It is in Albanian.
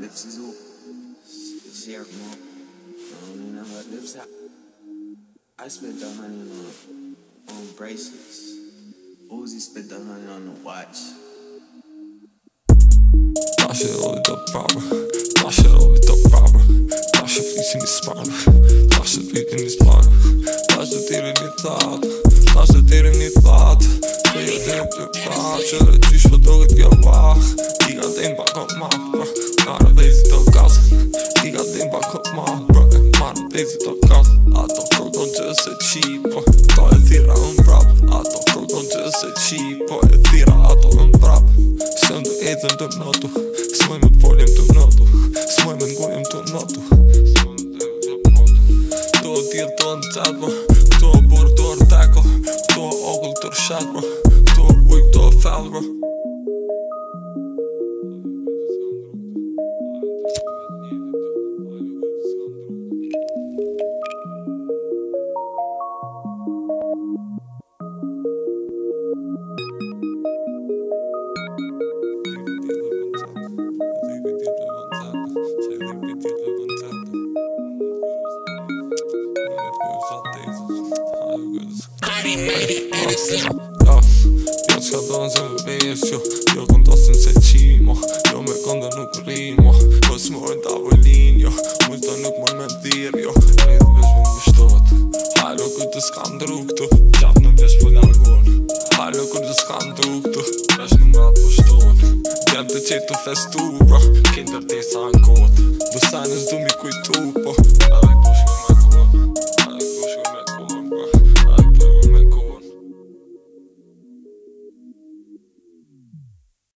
more. lips I spent the money on, on bracelets. Uzi spent the money on the watch. Tasha always the problem. Tasha always the problem. Tasha fliegt in his Spine. Tasha fliegt in his Spine. Tasha didn't die Tat. Tasha didn't die Tat. Tasha tira in die Tat. Tasha tira in die Tat. Tasha tira in njëzi të kanë Ato kërdo në gjëse qi po Ta e thira në prap Ato kërdo në gjëse qi po E thira ato në prap Se ndu e dhe ndëm natu Së mëjmë të voljem të natu Së mëjmë në gojem të natu Të tjetë të në qatë po Të burë të rëtako Të okullë të rëshatë po ujkë të fellë T'irë lëpën të ndërnë Në merë kujës a tezës Ajo kujës Kari meri edhe si Jo, jo t'ske do në zënë vërës Jo këndosim se qimo Jo me këndër nuk rrimo Kësë morë t'avolin, jo Mujtër nuk mëlë me dhirë, jo Përrit përshme në pështot Ajo kujët dhe s'ka ndrukët Gjatë në vesh për një argon